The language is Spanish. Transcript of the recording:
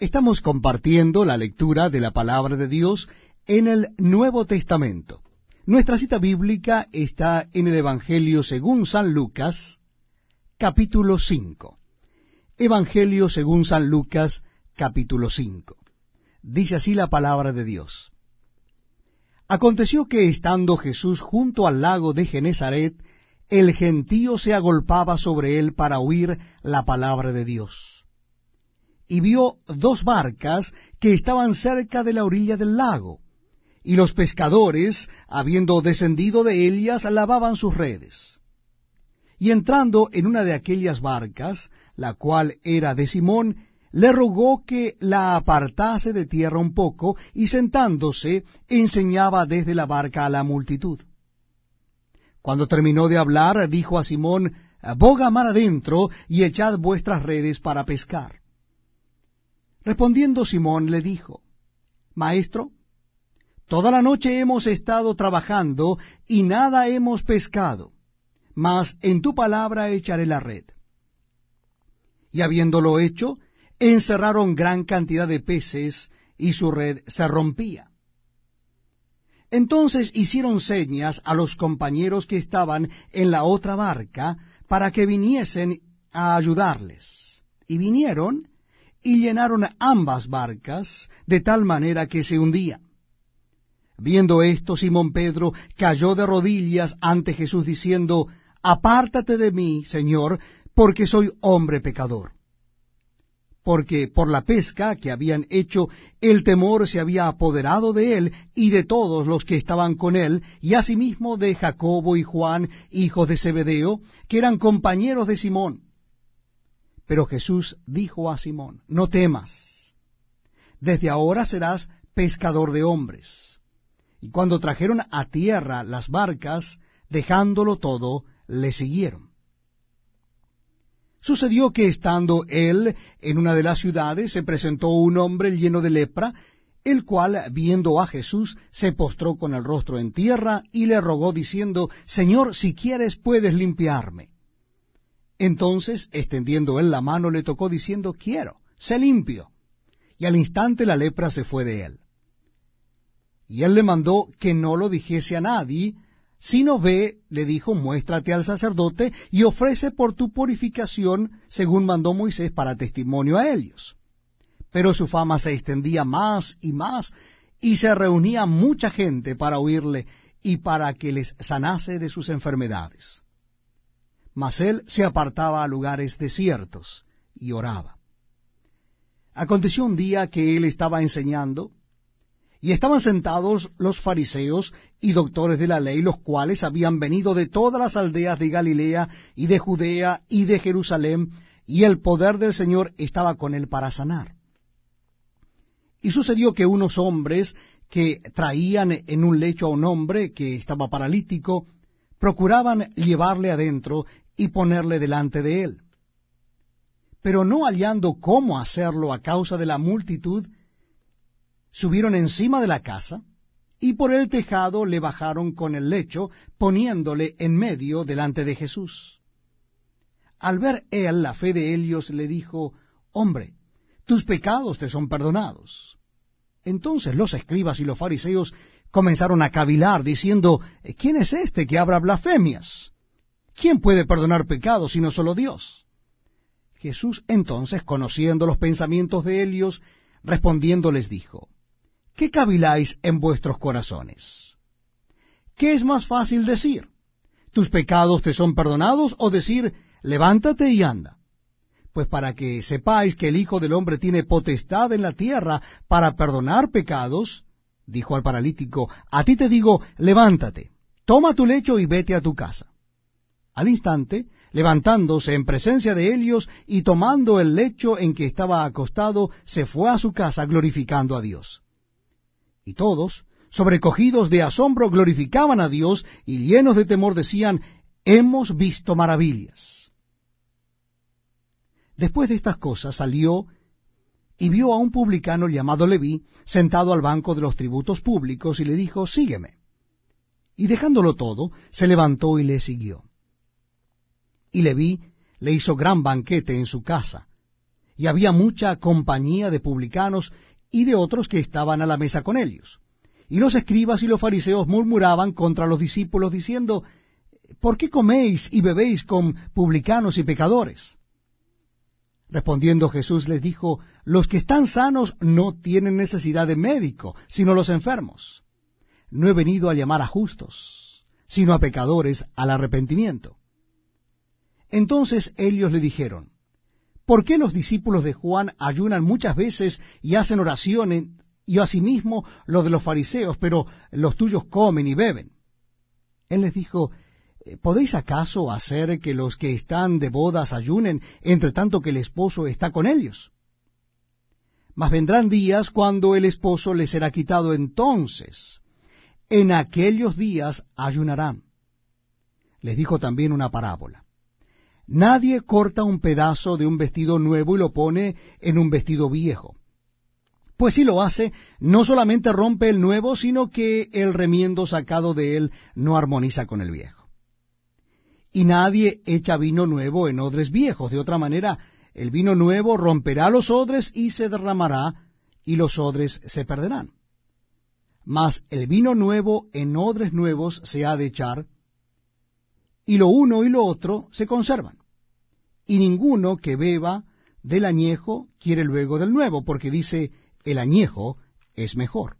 Estamos compartiendo la lectura de la palabra de Dios en el Nuevo Testamento. Nuestra cita bíblica está en el Evangelio según San Lucas, capítulo 5. Evangelio según San Lucas, capítulo 5. Dice así la palabra de Dios. Aconteció que estando Jesús junto al lago de Genezaret, el gentío se agolpaba sobre él para oír la palabra de Dios. Y vio dos barcas que estaban cerca de la orilla del lago, y los pescadores, habiendo descendido de ellas, lavaban sus redes. Y entrando en una de aquellas barcas, la cual era de Simón, le rogó que la apartase de tierra un poco, y sentándose enseñaba desde la barca a la multitud. Cuando terminó de hablar, dijo a Simón, Boga mar adentro y echad vuestras redes para pescar. Respondiendo Simón le dijo, Maestro, toda la noche hemos estado trabajando y nada hemos pescado, mas en tu palabra echaré la red. Y habiéndolo hecho, encerraron gran cantidad de peces y su red se rompía. Entonces hicieron señas a los compañeros que estaban en la otra barca para que viniesen a ayudarles. Y vinieron y llenaron ambas barcas de tal manera que se hundían. Viendo esto, Simón Pedro cayó de rodillas ante Jesús diciendo, Apártate de mí, Señor, porque soy hombre pecador porque por la pesca que habían hecho el temor se había apoderado de él y de todos los que estaban con él, y asimismo de Jacobo y Juan, hijos de Zebedeo, que eran compañeros de Simón. Pero Jesús dijo a Simón, no temas, desde ahora serás pescador de hombres. Y cuando trajeron a tierra las barcas, dejándolo todo, le siguieron. Sucedió que estando él en una de las ciudades, se presentó un hombre lleno de lepra, el cual, viendo a Jesús, se postró con el rostro en tierra y le rogó diciendo, Señor, si quieres puedes limpiarme. Entonces, extendiendo él la mano, le tocó diciendo, Quiero, sé limpio. Y al instante la lepra se fue de él. Y él le mandó que no lo dijese a nadie, si no ve, le dijo, muéstrate al sacerdote y ofrece por tu purificación, según mandó Moisés, para testimonio a ellos. Pero su fama se extendía más y más, y se reunía mucha gente para oírle y para que les sanase de sus enfermedades. Mas él se apartaba a lugares desiertos y oraba. Aconteció un día que él estaba enseñando, y estaban sentados los fariseos y doctores de la ley, los cuales habían venido de todas las aldeas de Galilea y de Judea y de Jerusalén, y el poder del Señor estaba con él para sanar. Y sucedió que unos hombres que traían en un lecho a un hombre que estaba paralítico, procuraban llevarle adentro y ponerle delante de él. Pero no hallando cómo hacerlo a causa de la multitud, subieron encima de la casa, y por el tejado le bajaron con el lecho, poniéndole en medio delante de Jesús. Al ver él la fe de ellos, le dijo, Hombre, tus pecados te son perdonados. Entonces los escribas y los fariseos comenzaron a cavilar, diciendo, ¿quién es este que habla blasfemias? ¿Quién puede perdonar pecados sino solo Dios? Jesús entonces, conociendo los pensamientos de ellos, respondiendo les dijo, ¿qué caviláis en vuestros corazones? ¿Qué es más fácil decir? ¿Tus pecados te son perdonados? o decir, levántate y anda? Pues para que sepáis que el Hijo del Hombre tiene potestad en la tierra para perdonar pecados, dijo al paralítico, a ti te digo, levántate, toma tu lecho y vete a tu casa. Al instante, levantándose en presencia de ellos y tomando el lecho en que estaba acostado, se fue a su casa glorificando a Dios. Y todos, sobrecogidos de asombro, glorificaban a Dios y llenos de temor decían, hemos visto maravillas. Después de estas cosas salió y vio a un publicano llamado Leví sentado al banco de los tributos públicos y le dijo, sígueme. Y dejándolo todo, se levantó y le siguió. Y Leví le hizo gran banquete en su casa, y había mucha compañía de publicanos y de otros que estaban a la mesa con ellos. Y los escribas y los fariseos murmuraban contra los discípulos, diciendo, ¿Por qué coméis y bebéis con publicanos y pecadores? Respondiendo Jesús les dijo, Los que están sanos no tienen necesidad de médico, sino los enfermos. No he venido a llamar a justos, sino a pecadores al arrepentimiento. Entonces ellos le dijeron, ¿por qué los discípulos de Juan ayunan muchas veces y hacen oraciones, y asimismo los de los fariseos, pero los tuyos comen y beben? Él les dijo, ¿podéis acaso hacer que los que están de bodas ayunen, entre tanto que el esposo está con ellos? Mas vendrán días cuando el esposo les será quitado entonces. En aquellos días ayunarán. Les dijo también una parábola. Nadie corta un pedazo de un vestido nuevo y lo pone en un vestido viejo. Pues si lo hace, no solamente rompe el nuevo, sino que el remiendo sacado de él no armoniza con el viejo. Y nadie echa vino nuevo en odres viejos, de otra manera el vino nuevo romperá los odres y se derramará, y los odres se perderán. Mas el vino nuevo en odres nuevos se ha de echar, y lo uno y lo otro se conservan y ninguno que beba del añejo quiere luego del nuevo, porque dice, el añejo es mejor.